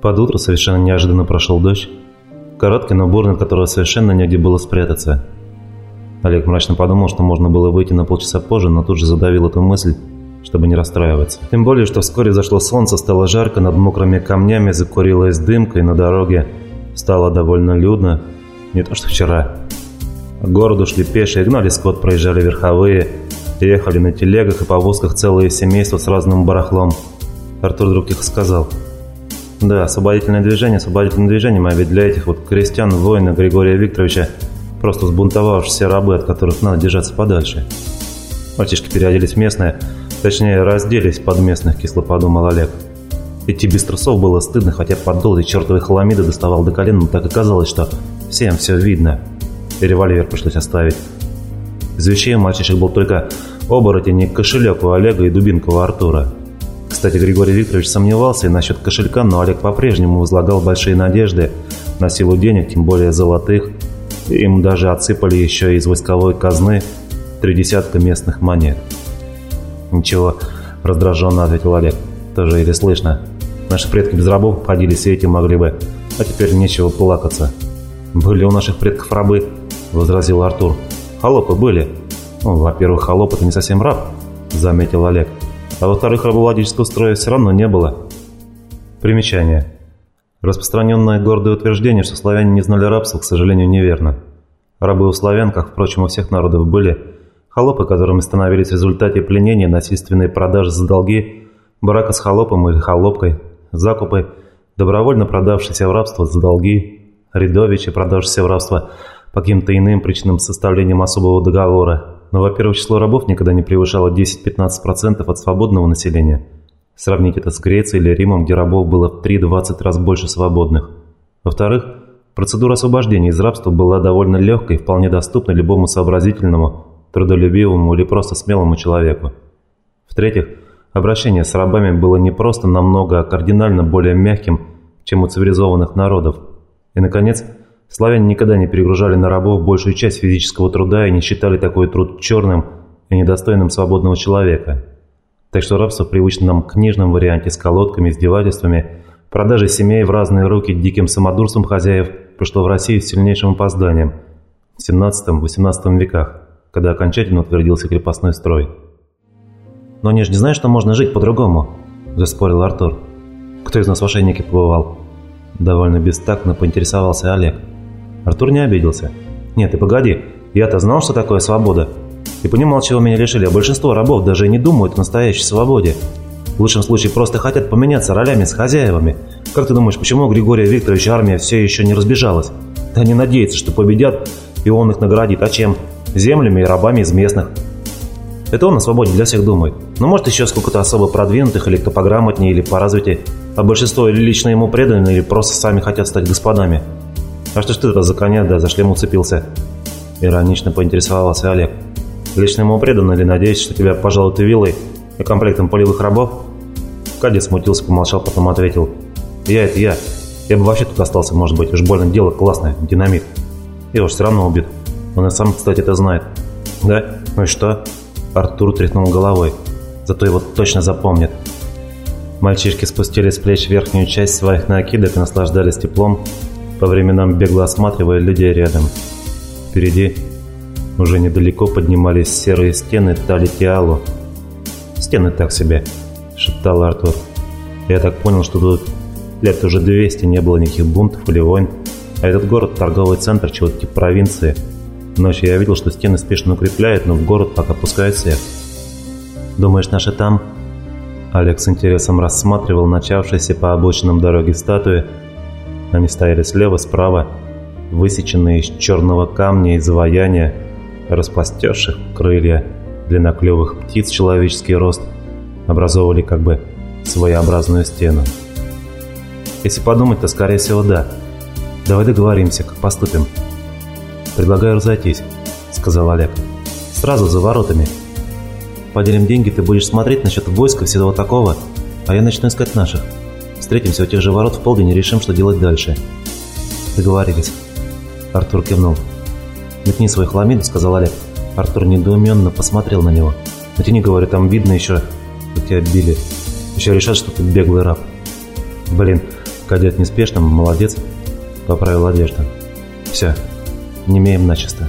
Под утро совершенно неожиданно прошел дождь. Короткий, но бурный, от которого совершенно негде было спрятаться. Олег мрачно подумал, что можно было выйти на полчаса позже, но тут же задавил эту мысль, чтобы не расстраиваться. Тем более, что вскоре зашло солнце, стало жарко, над мокрыми камнями закурилась дымка, и на дороге стало довольно людно, не то что вчера. К городу шли пешие, гнали скот, проезжали верховые, ехали на телегах и повозках целые семейства с разным барахлом. Артур вдруг тихо сказал. «Да, освободительное движение, освободительное движение, а ведь для этих вот крестьян, воина Григория Викторовича просто сбунтовавшиеся рабы, от которых надо держаться подальше». Мальчишки переоделись в местное, точнее, разделись под местных, кисло подумал Олег. Идти без трусов было стыдно, хотя подол и чертовой хламиды доставал до колен, но так и казалось, что всем все видно. И револьвер пришлось оставить. Из вещей у мальчишек был только оборотень и кошелек у Олега и дубинка у Артура. Кстати, Григорий Викторович сомневался и насчет кошелька, но Олег по-прежнему возлагал большие надежды на силу денег, тем более золотых. Им даже отсыпали еще из войсковой казны три десятка местных монет. «Ничего», – раздраженно ответил Олег. «Тоже или слышно. Наши предки без рабов обходились и этим могли бы, а теперь нечего плакаться». «Были у наших предков рабы», – возразил Артур. «Холопы были». «Ну, во-первых, холоп – это не совсем раб», – заметил Олег. «А во-вторых, рабовладельческого строя все равно не было». Примечание. Распространенное гордое утверждение, что славяне не знали рабства, к сожалению, неверно. Рабы у славян, как, впрочем, у всех народов, были холопы, которыми становились в результате пленения, насильственной продажи за долги, брака с холопом или холопкой, закупы, добровольно продавшиеся в рабство за долги, рядовичи, продавшиеся в рабство по каким-то иным причинам составлением особого договора. Но, во-первых, число рабов никогда не превышало 10-15% от свободного населения. Сравнить это с Грецией или Римом, где рабов было в 3-20 раз больше свободных. Во-вторых, процедура освобождения из рабства была довольно легкой и вполне доступна любому сообразительному, трудолюбивому или просто смелому человеку. В-третьих, обращение с рабами было не просто намного, а кардинально более мягким, чем у цивилизованных народов. И, наконец, славяне никогда не перегружали на рабов большую часть физического труда и не считали такой труд черным и недостойным свободного человека. Так что рабство в привычном книжном варианте с колодками, издевательствами, продажей семей в разные руки диким самодурством хозяев пришло в Россию с сильнейшим опозданием в 17-18 веках, когда окончательно утвердился крепостной строй. «Но они же не знают, что можно жить по-другому», – заспорил Артур. «Кто из нас в ошейнике побывал?» Довольно бестактно поинтересовался Олег. Артур не обиделся. «Нет, ты погоди, я-то знал, что такое свобода. И понимал, чего меня лишили, а большинство рабов даже не думают о настоящей свободе. В лучшем случае просто хотят поменяться ролями с хозяевами. Как ты думаешь, почему у Григория Викторовича армия все еще не разбежалась? Да они надеются, что победят, и он их наградит. А чем? Землями и рабами из местных. Это он о свободе для всех думает. Но может еще сколько-то особо продвинутых, или кто пограмотнее, или поразвитее. А большинство или лично ему преданы, или просто сами хотят стать господами. А что ж ты это за коня, да за шлем уцепился? Иронично поинтересовался Олег. Лично ему предан или надеюсь, что тебя пожалуй ты виллой и комплектом полевых рабов? Кадет смутился, помолчал, потом ответил. Я это я. Я бы вообще тут остался, может быть, уж больно дело классное, динамит. Его уж все равно убит. Он и сам, кстати, это знает. Да? Ну и что? Артур тряхнул головой. Зато его точно запомнит. Мальчишки спустили с плеч верхнюю часть своих накидок и наслаждались теплом, по временам бегло осматривая людей рядом. Впереди уже недалеко поднимались серые стены Талитиалу. «Стены так себе», — шептал Артур. «Я так понял, что тут лет уже 200 не было никаких бунтов или войн, а этот город — торговый центр чего-то типа провинции. Ночью я видел, что стены спешно укрепляют, но в город пока пускают свет. «Думаешь, наши там?» Олег с интересом рассматривал начавшиеся по обочинам дороги статуи. Они стояли слева, справа, высеченные из черного камня изваяния, распластерших крылья длинноклевых птиц человеческий рост, образовывали как бы своеобразную стену. Если подумать, то скорее всего да. Давай договоримся, как поступим. Предлагаю разойтись, сказал Олег. Сразу за воротами. Поделим деньги, ты будешь смотреть насчет войска и всего такого, а я начну искать наших. Встретимся у тех же ворот в полдень и решим, что делать дальше. Договорились. Артур кивнул. «Метни свой хламид», — сказал Олег. Артур недоуменно посмотрел на него. «Натяни, говорю, там видно еще, как тебя били. Еще решат, что ты беглый раб». «Блин, Кадет неспешным, молодец, поправил одежду. Все, не имеем начисто.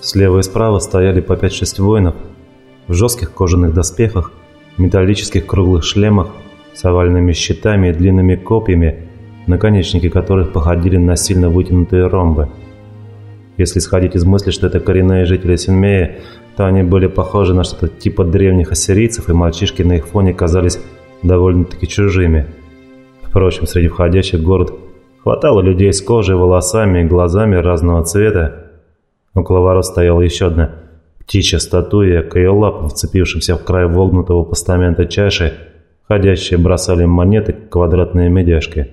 Слева и справа стояли по 5-6 воинов в жестких кожаных доспехах, металлических круглых шлемах с овальными щитами и длинными копьями, наконечники которых походили на сильно вытянутые ромбы. Если исходить из мысли, что это коренные жители Синмея, то они были похожи на что-то типа древних ассирийцев, и мальчишки на их фоне казались довольно-таки чужими. Впрочем, среди входящих в город хватало людей с кожей, волосами и глазами разного цвета. Около ворот стояла еще одна птичья статуя, каелап, вцепившимся в край вогнутого постамента чаши, ходящие бросали монеты, квадратные медяшки.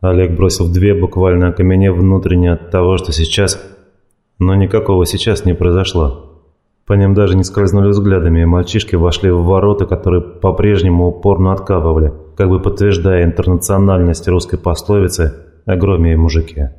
Олег бросил две, буквально окаменев внутренне от того, что сейчас... Но никакого сейчас не произошло. По ним даже не скользнули взглядами, и мальчишки вошли в ворота, которые по-прежнему упорно откапывали, как бы подтверждая интернациональность русской пословицы «Огроме и мужики».